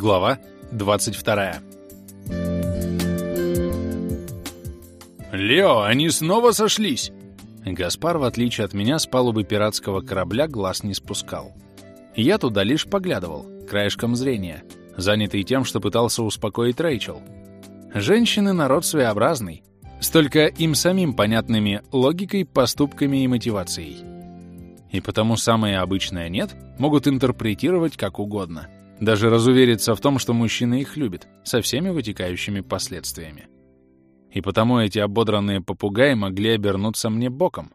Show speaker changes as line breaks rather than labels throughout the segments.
Глава 22. «Лео, они снова сошлись!» Гаспар, в отличие от меня, с палубы пиратского корабля глаз не спускал. Я туда лишь поглядывал, краешком зрения, занятый тем, что пытался успокоить Рэйчел. Женщины — народ своеобразный, столько им самим понятными логикой, поступками и мотивацией. И потому самое обычное «нет» могут интерпретировать как угодно. Даже разувериться в том, что мужчина их любит, со всеми вытекающими последствиями. И потому эти ободранные попугаи могли обернуться мне боком.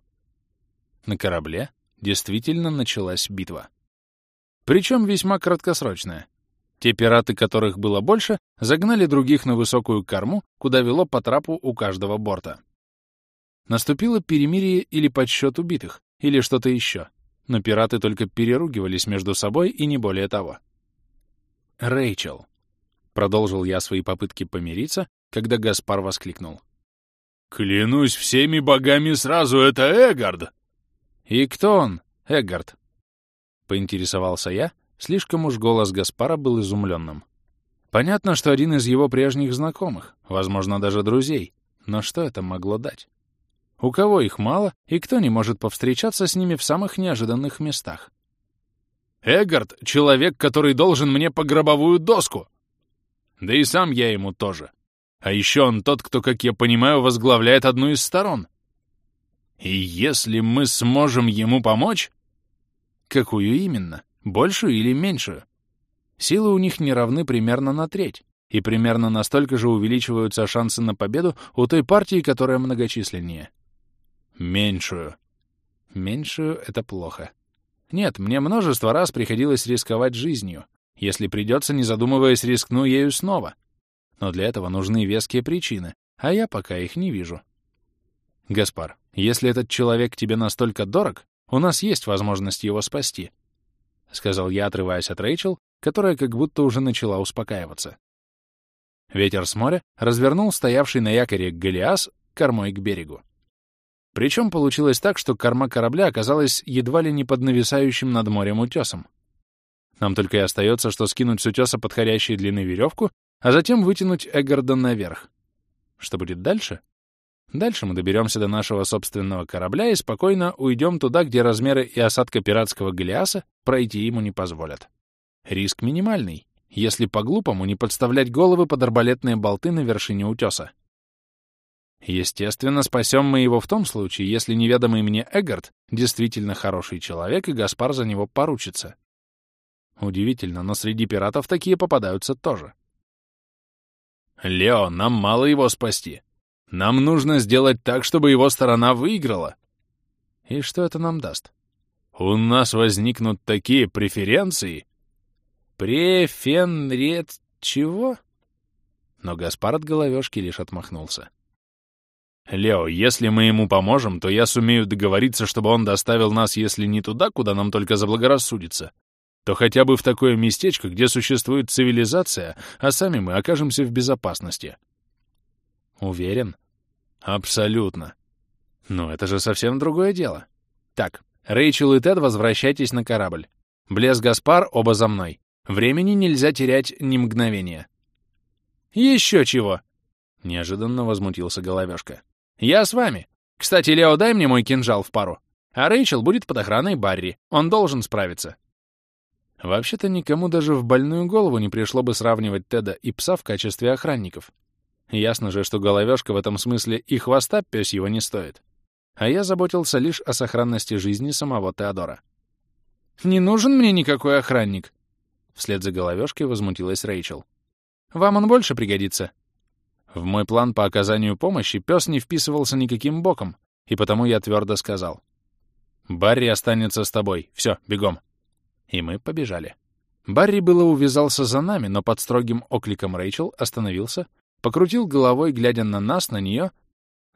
На корабле действительно началась битва. Причем весьма краткосрочная. Те пираты, которых было больше, загнали других на высокую корму, куда вело по трапу у каждого борта. Наступило перемирие или подсчет убитых, или что-то еще. Но пираты только переругивались между собой и не более того. «Рэйчел», — продолжил я свои попытки помириться, когда Гаспар воскликнул.
«Клянусь всеми богами сразу, это Эгард!»
«И кто он, Эгард?» — поинтересовался я, слишком уж голос Гаспара был изумленным. Понятно, что один из его прежних знакомых, возможно, даже друзей, но что это могло дать? У кого их мало, и кто не может повстречаться с ними в самых неожиданных местах?
Эгард — человек, который должен мне по гробовую доску. Да и сам я ему тоже. А еще он тот, кто, как я понимаю, возглавляет одну из сторон. И если мы сможем ему помочь...
Какую именно? Большую или меньшую? Силы у них не равны примерно на треть, и примерно настолько же увеличиваются шансы на победу у той партии, которая многочисленнее.
Меньшую.
Меньшую — это плохо. Нет, мне множество раз приходилось рисковать жизнью. Если придется, не задумываясь, рискну ею снова. Но для этого нужны веские причины, а я пока их не вижу. Гаспар, если этот человек тебе настолько дорог, у нас есть возможность его спасти, — сказал я, отрываясь от Рэйчел, которая как будто уже начала успокаиваться. Ветер с моря развернул стоявший на якоре Голиас кормой к берегу. Причем получилось так, что корма корабля оказалась едва ли не под нависающим над морем утесом. Нам только и остается, что скинуть с утеса подходящей длины веревку, а затем вытянуть Эггарда наверх. Что будет дальше? Дальше мы доберемся до нашего собственного корабля и спокойно уйдем туда, где размеры и осадка пиратского Голиаса пройти ему не позволят. Риск минимальный, если по-глупому не подставлять головы под арбалетные болты на вершине утеса. Естественно, спасем мы его в том случае, если неведомый мне Эггард действительно хороший человек, и Гаспар за него поручится. Удивительно, но среди пиратов такие попадаются тоже.
«Лео, нам мало его спасти. Нам нужно сделать так, чтобы его сторона выиграла».
«И что это нам даст?»
«У нас возникнут такие преференции».
«Префенрет... чего?» Но Гаспар от головешки лишь отмахнулся.
«Лео, если мы ему поможем, то я сумею договориться, чтобы он доставил нас, если не туда, куда нам только заблагорассудится, то хотя бы в такое местечко, где существует цивилизация, а сами мы окажемся в безопасности».
«Уверен?»
«Абсолютно».
«Ну, это же совсем другое дело. Так, Рэйчел и Тед, возвращайтесь на корабль. Блес Гаспар, оба за мной. Времени нельзя терять ни мгновения». «Еще чего!» — неожиданно возмутился Головешка. «Я с вами. Кстати, Лео, дай мне мой кинжал в пару. А Рэйчел будет под охраной Барри. Он должен справиться». Вообще-то никому даже в больную голову не пришло бы сравнивать Теда и пса в качестве охранников. Ясно же, что головешка в этом смысле и хвоста пёс его не стоит. А я заботился лишь о сохранности жизни самого Теодора. «Не нужен мне никакой охранник!» Вслед за головешкой возмутилась Рэйчел. «Вам он больше пригодится. В мой план по оказанию помощи пес не вписывался никаким боком, и потому я твердо сказал. «Барри останется с тобой. Все, бегом». И мы побежали. Барри было увязался за нами, но под строгим окликом Рэйчел остановился, покрутил головой, глядя на нас, на нее,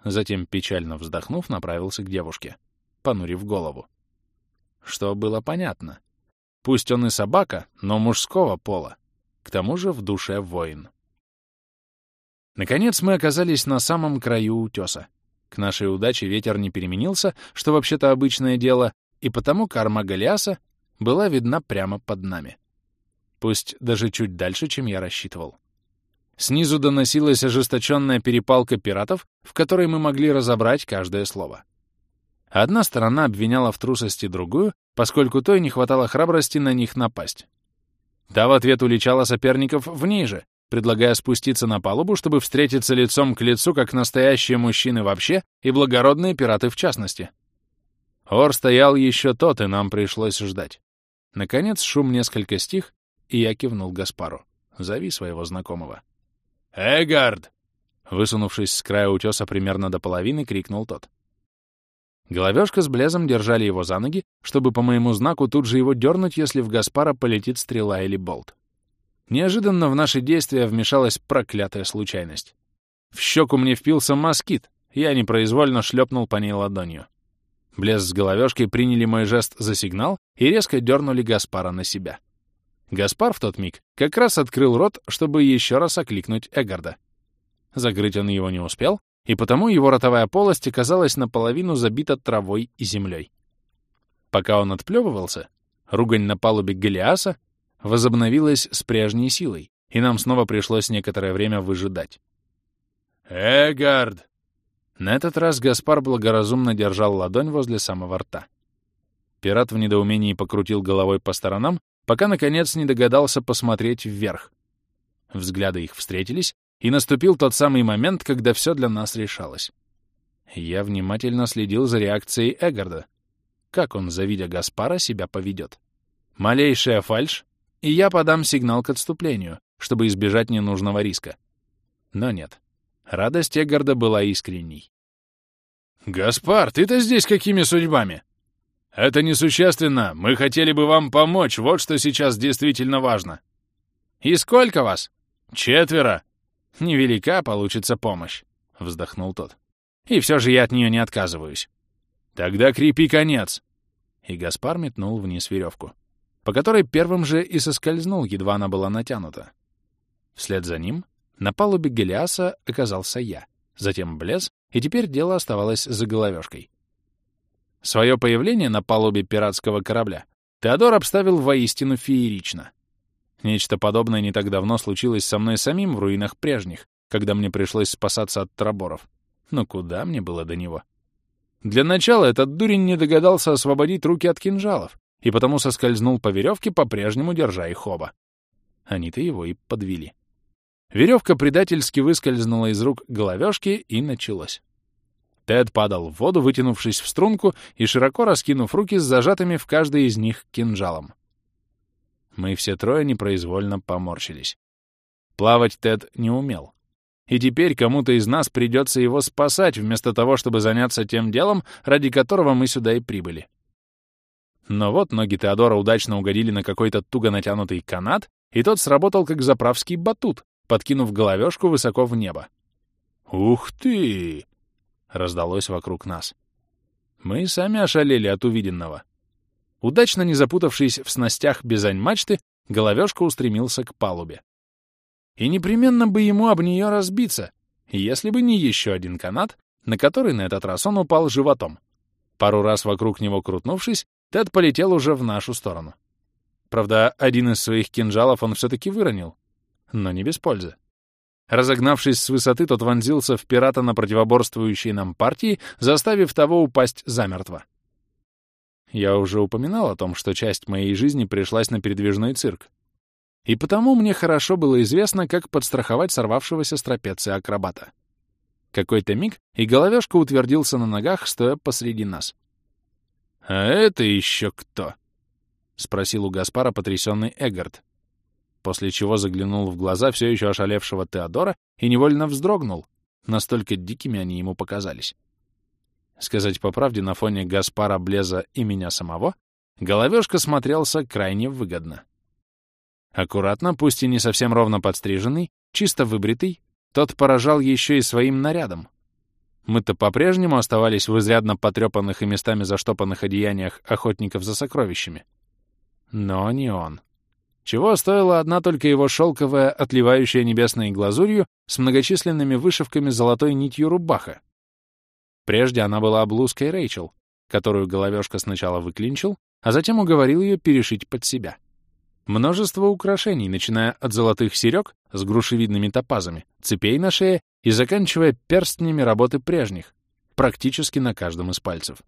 затем, печально вздохнув, направился к девушке, понурив голову. Что было понятно. Пусть он и собака, но мужского пола. К тому же в душе воин. Наконец мы оказались на самом краю утеса. К нашей удаче ветер не переменился, что вообще-то обычное дело, и потому корма Голиаса была видна прямо под нами. пусть даже чуть дальше, чем я рассчитывал. Снизу доносилась ожесточенная перепалка пиратов, в которой мы могли разобрать каждое слово. Одна сторона обвиняла в трусости другую, поскольку той не хватало храбрости на них напасть. Та в ответ уличала соперников в ней же, предлагая спуститься на палубу, чтобы встретиться лицом к лицу, как настоящие мужчины вообще и благородные пираты в частности. Ор стоял еще тот, и нам пришлось ждать. Наконец шум несколько стих, и я кивнул Гаспару. «Зови своего знакомого».
«Эгард!»
Высунувшись с края утеса примерно до половины, крикнул тот. Головешка с Блезом держали его за ноги, чтобы по моему знаку тут же его дернуть, если в Гаспара полетит стрела или болт. Неожиданно в наши действия вмешалась проклятая случайность. В щеку мне впился москит, я непроизвольно шлепнул по ней ладонью. Блез с головешкой приняли мой жест за сигнал и резко дернули Гаспара на себя. Гаспар в тот миг как раз открыл рот, чтобы еще раз окликнуть Эгарда. Закрыть он его не успел, и потому его ротовая полость оказалась наполовину забита травой и землей. Пока он отплевывался, ругань на палубе Голиаса возобновилась с прежней силой, и нам снова пришлось некоторое время выжидать.
«Эгард!»
На этот раз Гаспар благоразумно держал ладонь возле самого рта. Пират в недоумении покрутил головой по сторонам, пока, наконец, не догадался посмотреть вверх. Взгляды их встретились, и наступил тот самый момент, когда все для нас решалось. Я внимательно следил за реакцией Эгарда. Как он, завидя Гаспара, себя поведет. Малейшая фальшь, и я подам сигнал к отступлению, чтобы избежать ненужного риска. Но нет. Радость Эгарда была искренней.
«Гаспар, ты-то здесь какими судьбами?» «Это несущественно. Мы хотели бы вам помочь. Вот что сейчас действительно важно».
«И сколько вас?»
«Четверо».
«Невелика получится помощь», — вздохнул тот. «И все же я от нее не отказываюсь».
«Тогда крепи конец».
И Гаспар метнул вниз веревку, по которой первым же и соскользнул, едва она была натянута. Вслед за ним на палубе Гелиаса оказался я, затем Блез, и теперь дело оставалось за головешкой. Свое появление на палубе пиратского корабля Теодор обставил воистину феерично. Нечто подобное не так давно случилось со мной самим в руинах прежних, когда мне пришлось спасаться от траборов. Но куда мне было до него? Для начала этот дурень не догадался освободить руки от кинжалов, и потому соскользнул по веревке, по-прежнему держа их оба. Они-то его и подвели. Веревка предательски выскользнула из рук головешки, и началось. Тед падал в воду, вытянувшись в струнку и широко раскинув руки с зажатыми в каждой из них кинжалом. Мы все трое непроизвольно поморщились. Плавать Тед не умел. И теперь кому-то из нас придется его спасать, вместо того, чтобы заняться тем делом, ради которого мы сюда и прибыли. Но вот ноги Теодора удачно угодили на какой-то туго натянутый канат, и тот сработал как заправский батут, подкинув головешку высоко в небо. «Ух ты!» раздалось вокруг нас. Мы сами ошалели от увиденного. Удачно не запутавшись в снастях бизань-мачты, головешка устремился к палубе. И непременно бы ему об нее разбиться, если бы не еще один канат, на который на этот раз он упал животом. Пару раз вокруг него крутнувшись, Тед полетел уже в нашу сторону. Правда, один из своих кинжалов он все-таки выронил, но не без пользы. Разогнавшись с высоты, тот вонзился в пирата на противоборствующей нам партии, заставив того упасть замертво. Я уже упоминал о том, что часть моей жизни пришлась на передвижной цирк. И потому мне хорошо было известно, как подстраховать сорвавшегося с трапеции акробата. Какой-то миг, и головешка утвердился на ногах, стоя посреди нас.
«А это еще кто?»
— спросил у Гаспара потрясенный Эггард после чего заглянул в глаза все еще ошалевшего Теодора и невольно вздрогнул. Настолько дикими они ему показались. Сказать по правде, на фоне Гаспара Блеза и меня самого, головешка смотрелся крайне выгодно. Аккуратно, пусть и не совсем ровно подстриженный, чисто выбритый, тот поражал еще и своим нарядом. Мы-то по-прежнему оставались в изрядно потрепанных и местами заштопанных одеяниях охотников за сокровищами. Но не он. Чего стоила одна только его шелковая, отливающая небесной глазурью с многочисленными вышивками золотой нитью рубаха. Прежде она была блузкой Рэйчел, которую головешка сначала выклинчил, а затем уговорил ее перешить под себя. Множество украшений, начиная от золотых серег с грушевидными топазами, цепей на шее и заканчивая перстнями работы прежних, практически на каждом из пальцев.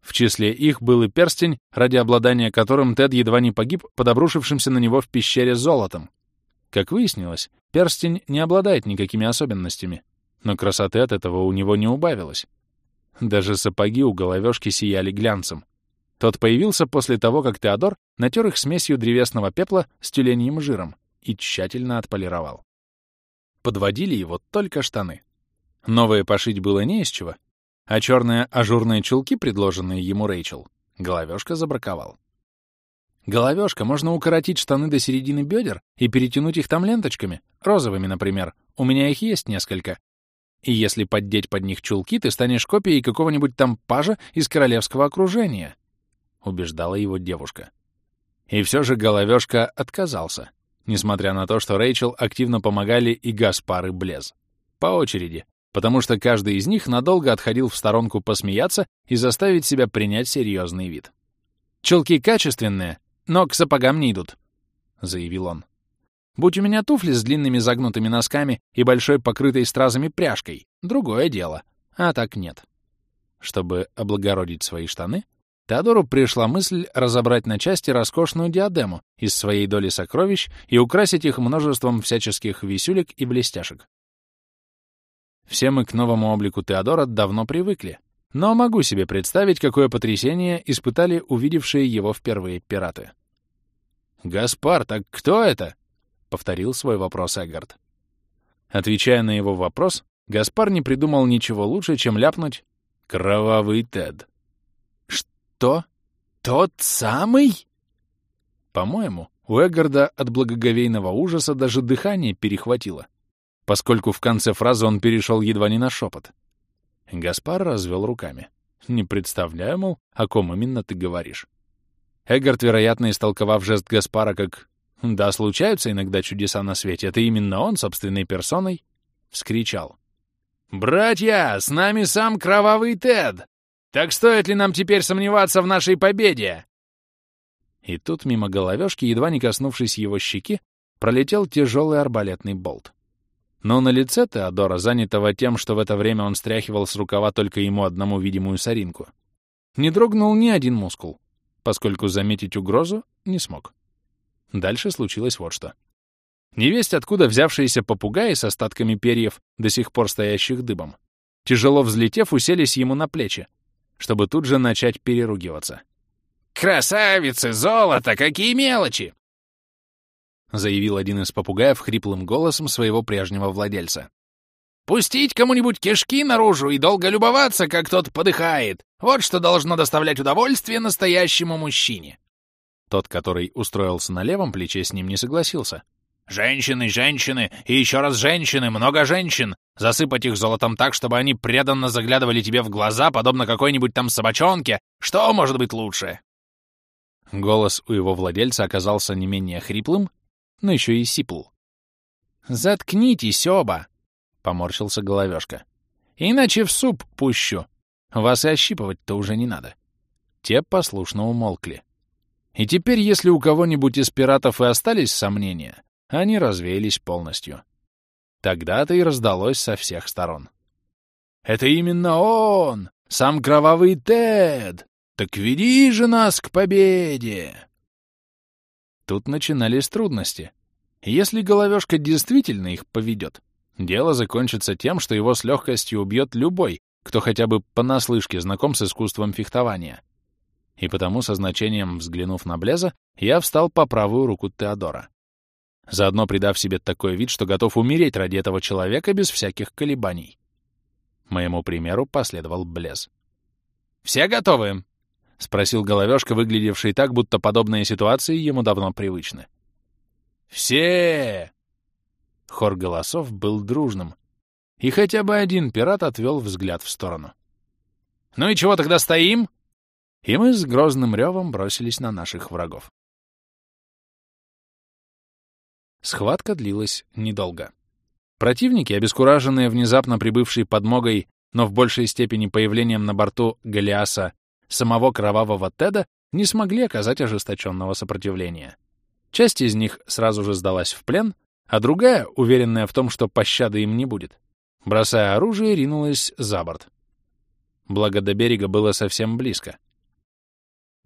В числе их был и перстень, ради обладания которым Тед едва не погиб под обрушившимся на него в пещере золотом. Как выяснилось, перстень не обладает никакими особенностями, но красоты от этого у него не убавилось. Даже сапоги у головешки сияли глянцем. Тот появился после того, как Теодор натер их смесью древесного пепла с тюленьим жиром и тщательно отполировал. Подводили его только штаны. Новые пошить было не из чего, а черные ажурные чулки, предложенные ему Рэйчел, головешка забраковал. Головешка можно укоротить штаны до середины бедер и перетянуть их там ленточками, розовыми, например. У меня их есть несколько. И если поддеть под них чулки, ты станешь копией какого-нибудь там пажа из королевского окружения, — убеждала его девушка. И все же головешка отказался, несмотря на то, что Рэйчел активно помогали и Гаспар, и Блез. По очереди, потому что каждый из них надолго отходил в сторонку посмеяться и заставить себя принять серьезный вид. «Чулки качественные, но к сапогам не идут», — заявил он. «Будь у меня туфли с длинными загнутыми носками и большой покрытой стразами пряжкой, другое дело, а так нет». Чтобы облагородить свои штаны, Теодору пришла мысль разобрать на части роскошную диадему из своей доли сокровищ и украсить их множеством всяческих висюлек и блестяшек. Все мы к новому облику Теодора давно привыкли, но могу себе представить, какое потрясение испытали увидевшие его впервые пираты. «Гаспар, так кто это?» — повторил свой вопрос Эггард. Отвечая на его вопрос, Гаспар не придумал ничего лучше, чем ляпнуть «Кровавый Тед». «Что? Тот самый?» По-моему, у Эггарда от благоговейного ужаса даже дыхание перехватило, поскольку в конце фразы он перешел едва не на шепот. Гаспар развел руками. «Не представляю, мол, о ком именно ты говоришь». Эггард, вероятно, истолковав жест Гаспара как «Да, случаются иногда чудеса на свете, это именно он, собственной персоной», вскричал. «Братья, с нами сам кровавый Тед! Так стоит ли нам теперь сомневаться в нашей победе?» И тут мимо головешки, едва не коснувшись его щеки, пролетел тяжелый арбалетный болт. Но на лице Теодора, занятого тем, что в это время он стряхивал с рукава только ему одному видимую соринку, не дрогнул ни один мускул, поскольку заметить угрозу не смог. Дальше случилось вот что. Невесть, откуда взявшиеся попугаи с остатками перьев, до сих пор стоящих дыбом, тяжело взлетев, уселись ему на плечи, чтобы тут же начать переругиваться. «Красавицы, золото, какие мелочи! — заявил один из попугаев хриплым голосом своего прежнего владельца. «Пустить кому-нибудь кишки наружу и долго любоваться, как тот подыхает. Вот что должно доставлять удовольствие настоящему мужчине». Тот, который устроился на левом плече, с ним не согласился. «Женщины, женщины и еще раз женщины, много женщин. Засыпать их золотом так, чтобы они преданно заглядывали тебе в глаза, подобно какой-нибудь там собачонке. Что может быть лучше?» Голос у его владельца оказался не менее хриплым, но еще и сипл. «Заткнитесь оба!» — поморщился головешка. «Иначе в суп пущу. Вас и ощипывать-то уже не надо». Те послушно умолкли. И теперь, если у кого-нибудь из пиратов и остались сомнения, они развеялись полностью. Тогда-то и раздалось со всех сторон. «Это именно он! Сам кровавый Тед! Так веди же нас к победе!» Тут начинались трудности. Если головешка действительно их поведет, дело закончится тем, что его с легкостью убьет любой, кто хотя бы понаслышке знаком с искусством фехтования. И потому, со значением взглянув на Блеза, я встал по правую руку Теодора. Заодно придав себе такой вид, что готов умереть ради этого человека без всяких колебаний. Моему примеру последовал Блез. «Все готовы?» — спросил головешка, выглядевший так, будто подобные ситуации ему давно привычны. «Все!» Хор голосов был дружным, и хотя бы один пират отвел взгляд в сторону. «Ну и чего тогда стоим?» И мы с грозным ревом бросились на наших врагов. Схватка длилась недолго. Противники, обескураженные внезапно прибывшей подмогой, но в большей степени появлением на борту Голиаса самого кровавого Теда не смогли оказать ожесточенного сопротивления. Часть из них сразу же сдалась в плен, а другая, уверенная в том, что пощады им не будет, бросая оружие, ринулась за борт. Благо до берега было совсем близко.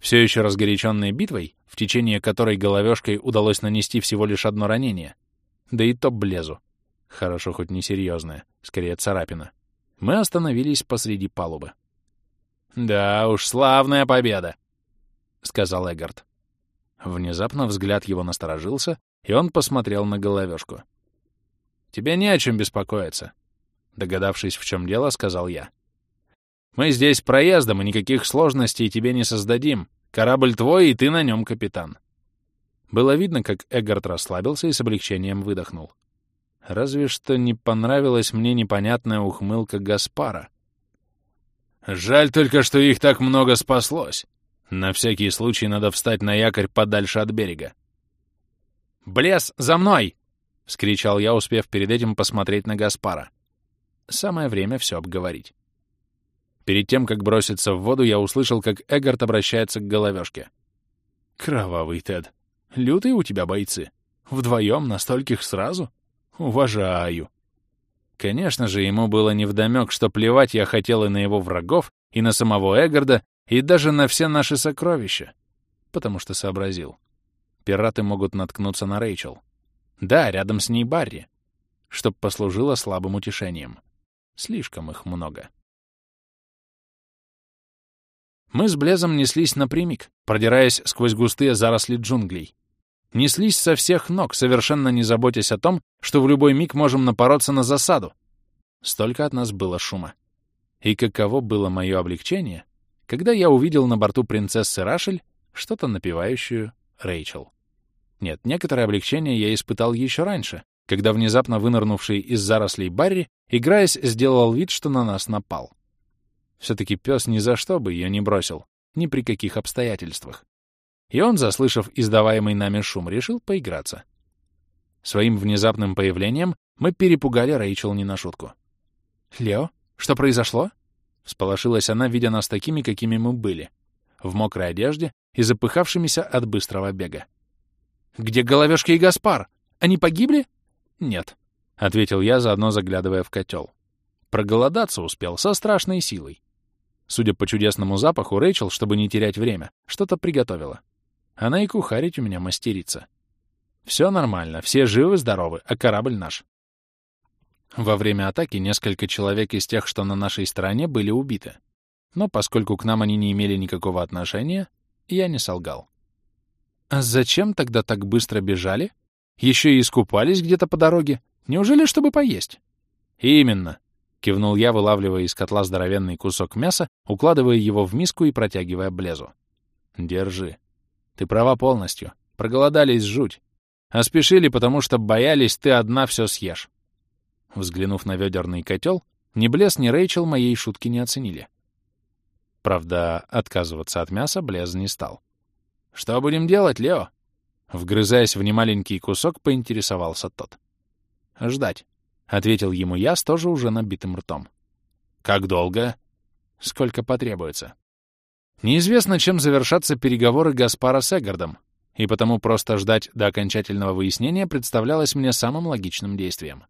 Все еще разгоряченной битвой, в течение которой головешкой удалось нанести всего лишь одно ранение, да и то блезу, хорошо хоть не серьезное, скорее царапина, мы остановились посреди палубы. «Да уж, славная победа!» — сказал Эггард. Внезапно взгляд его насторожился, и он посмотрел на головешку. «Тебе не о чем беспокоиться», — догадавшись, в чем дело, сказал я. «Мы здесь проездом, и никаких сложностей тебе не создадим. Корабль твой, и ты на нем капитан». Было видно, как Эггард расслабился и с облегчением выдохнул. Разве что не понравилась мне непонятная ухмылка Гаспара. «Жаль только, что их так много спаслось. На всякий случай надо встать на якорь подальше от берега. «Блес, за мной!» — вскричал я, успев перед этим посмотреть на Гаспара. Самое время все обговорить. Перед тем, как броситься в воду, я услышал, как Эггард обращается к головешке. «Кровавый Тед, лютые у тебя бойцы. Вдвоем на стольких сразу? Уважаю!» Конечно же, ему было невдомёк, что плевать я хотел и на его врагов, и на самого Эггарда, и даже на все наши сокровища. Потому что сообразил. Пираты могут наткнуться на Рэйчел. Да, рядом с ней Барри. Чтоб послужило слабым утешением. Слишком их много. Мы с Блезом неслись напрямик, продираясь сквозь густые заросли джунглей. Неслись со всех ног, совершенно не заботясь о том, что в любой миг можем напороться на засаду. Столько от нас было шума. И каково было мое облегчение, когда я увидел на борту принцессы Рашель что-то напевающую Рэйчел. Нет, некоторое облегчение я испытал еще раньше, когда внезапно вынырнувший из зарослей Барри, играясь, сделал вид, что на нас напал. Все-таки пес ни за что бы ее не бросил, ни при каких обстоятельствах. И он, заслышав издаваемый нами шум, решил поиграться. Своим внезапным появлением мы перепугали Рэйчел не на шутку. «Лео, что произошло?» Всполошилась она, видя нас такими, какими мы были, в мокрой одежде и запыхавшимися от быстрого бега. «Где Головешка и Гаспар? Они погибли?» «Нет», — ответил я, заодно заглядывая в котел. Проголодаться успел со страшной силой. Судя по чудесному запаху, Рэйчел, чтобы не терять время, что-то приготовила. Она и кухарить у меня мастерица. Все нормально, все живы-здоровы, а корабль наш. Во время атаки несколько человек из тех, что на нашей стороне, были убиты. Но поскольку к нам они не имели никакого отношения, я не солгал. А зачем тогда так быстро бежали? Еще и искупались где-то по дороге. Неужели, чтобы поесть? Именно, — кивнул я, вылавливая из котла здоровенный кусок мяса, укладывая его в миску и протягивая блезу. Держи. Ты права полностью. Проголодались жуть. А спешили, потому что боялись, ты одна все съешь. Взглянув на ведерный котел, ни Блес, ни Рэйчел моей шутки не оценили. Правда, отказываться от мяса Блез не стал. «Что будем делать, Лео?» Вгрызаясь в немаленький кусок, поинтересовался тот. «Ждать», — ответил ему я с тоже уже набитым ртом. «Как долго?» «Сколько потребуется». Неизвестно, чем завершатся переговоры Гаспара с Эггардом, и потому просто ждать до окончательного выяснения представлялось мне самым логичным действием.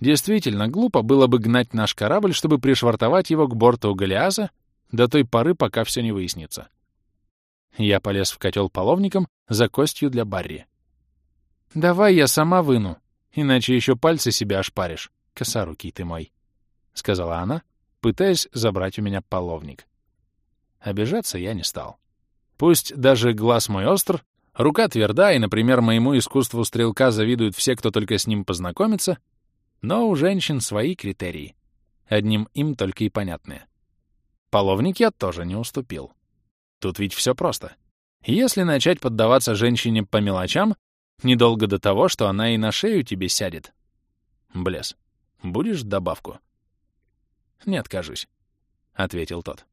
Действительно, глупо было бы гнать наш корабль, чтобы пришвартовать его к борту Голиаза до той поры, пока все не выяснится. Я полез в котел половником за костью для Барри. «Давай я сама выну, иначе еще пальцы себя ошпаришь, косорукий ты мой», — сказала она, пытаясь забрать у меня половник. Обижаться я не стал. Пусть даже глаз мой остр, рука тверда, и, например, моему искусству стрелка завидуют все, кто только с ним познакомится, но у женщин свои критерии. Одним им только и понятные. Половник я тоже не уступил. Тут ведь все просто. Если начать поддаваться женщине по мелочам, недолго до того, что она и на шею тебе сядет. Блес, будешь добавку? Не откажусь, — ответил тот.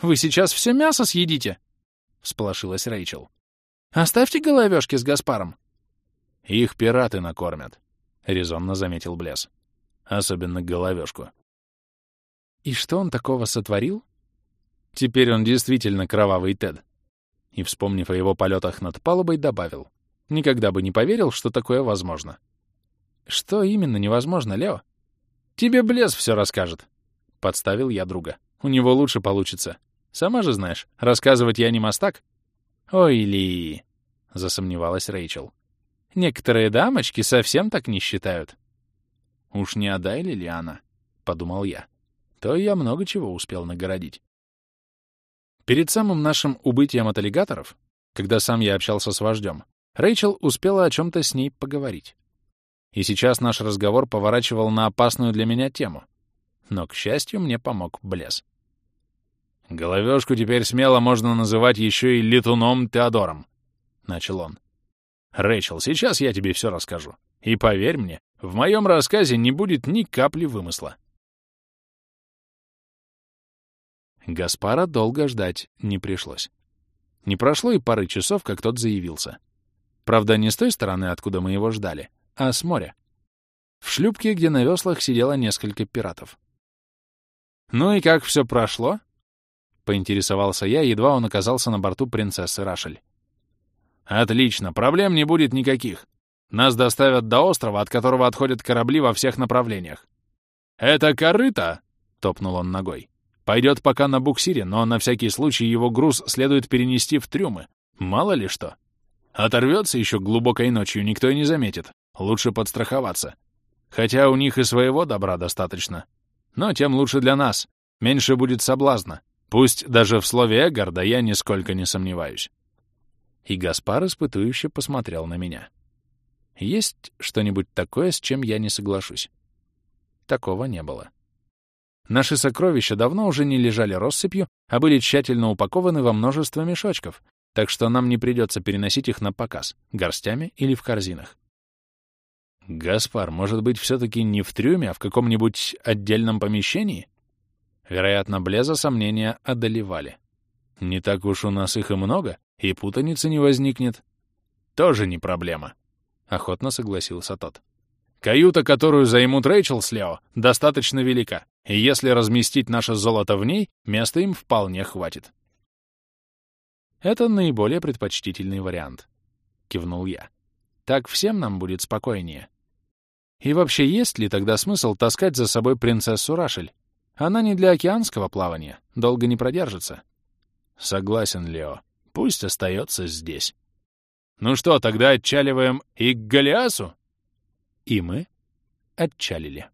Вы сейчас все мясо съедите? — всполошилась Рэйчел. Оставьте головешки с Гаспаром. Их пираты накормят. — резонно заметил Блес. «Особенно головешку». «И что он такого сотворил?» «Теперь он действительно кровавый Тед». И, вспомнив о его полетах над палубой, добавил. Никогда бы не поверил, что такое возможно. Что именно невозможно, Лео? Тебе Блес все расскажет. Подставил я друга. У него лучше получится. Сама же знаешь, рассказывать я не мастак. Ой, Ли, засомневалась Рэйчел. Некоторые дамочки совсем так не считают. Уж не Адайли ли она? Подумал я. То я много чего успел нагородить. Перед самым нашим убытием от аллигаторов, когда сам я общался с вождем, Рэйчел успела о чем-то с ней поговорить. И сейчас наш разговор поворачивал на опасную для меня тему. Но, к счастью, мне помог Блес.
«Головешку теперь смело можно называть еще и летуном Теодором», — начал он. «Рэйчел, сейчас я тебе все расскажу. И поверь мне, в моем рассказе не будет ни капли вымысла.
Гаспара долго ждать не пришлось. Не прошло и пары часов, как тот заявился. Правда, не с той стороны, откуда мы его ждали, а с моря. В шлюпке, где на веслах сидело несколько пиратов. «Ну и как все прошло?» — поинтересовался я, едва он оказался на борту принцессы Рашель.
«Отлично, проблем не будет никаких. Нас доставят до острова, от которого отходят корабли во всех направлениях. «Это корыто!» — топнул он ногой. Пойдет пока на буксире, но на всякий случай его груз следует перенести в трюмы. Мало ли что. Оторвется еще глубокой ночью, никто и не заметит. Лучше подстраховаться. Хотя у них и своего добра достаточно. Но тем лучше для нас. Меньше будет соблазна. Пусть даже в слове Эггарда я нисколько не сомневаюсь.
И Гаспар испытующе посмотрел на меня. Есть что-нибудь такое, с чем я не соглашусь? Такого не было. Наши сокровища давно уже не лежали россыпью, а были тщательно упакованы во множество мешочков, так что нам не придется переносить их на показ, горстями или в корзинах.
Гаспар, может быть, все-таки не в трюме, а в каком-нибудь отдельном помещении?
Вероятно, Блеза сомнения одолевали.
Не так уж у нас их и много, и путаницы не возникнет. Тоже не проблема, — охотно согласился тот. Каюта, которую займут Рэйчел с Лео, достаточно велика, и если разместить наше золото в ней, места им вполне хватит.
Это наиболее предпочтительный вариант, — кивнул я. Так всем нам будет спокойнее. И вообще, есть ли тогда смысл таскать за собой принцессу Рашель? Она не для океанского плавания, долго не продержится.
Согласен, Лео. Пусть остается здесь. Ну что, тогда отчаливаем и к Голиасу?
И мы отчалили.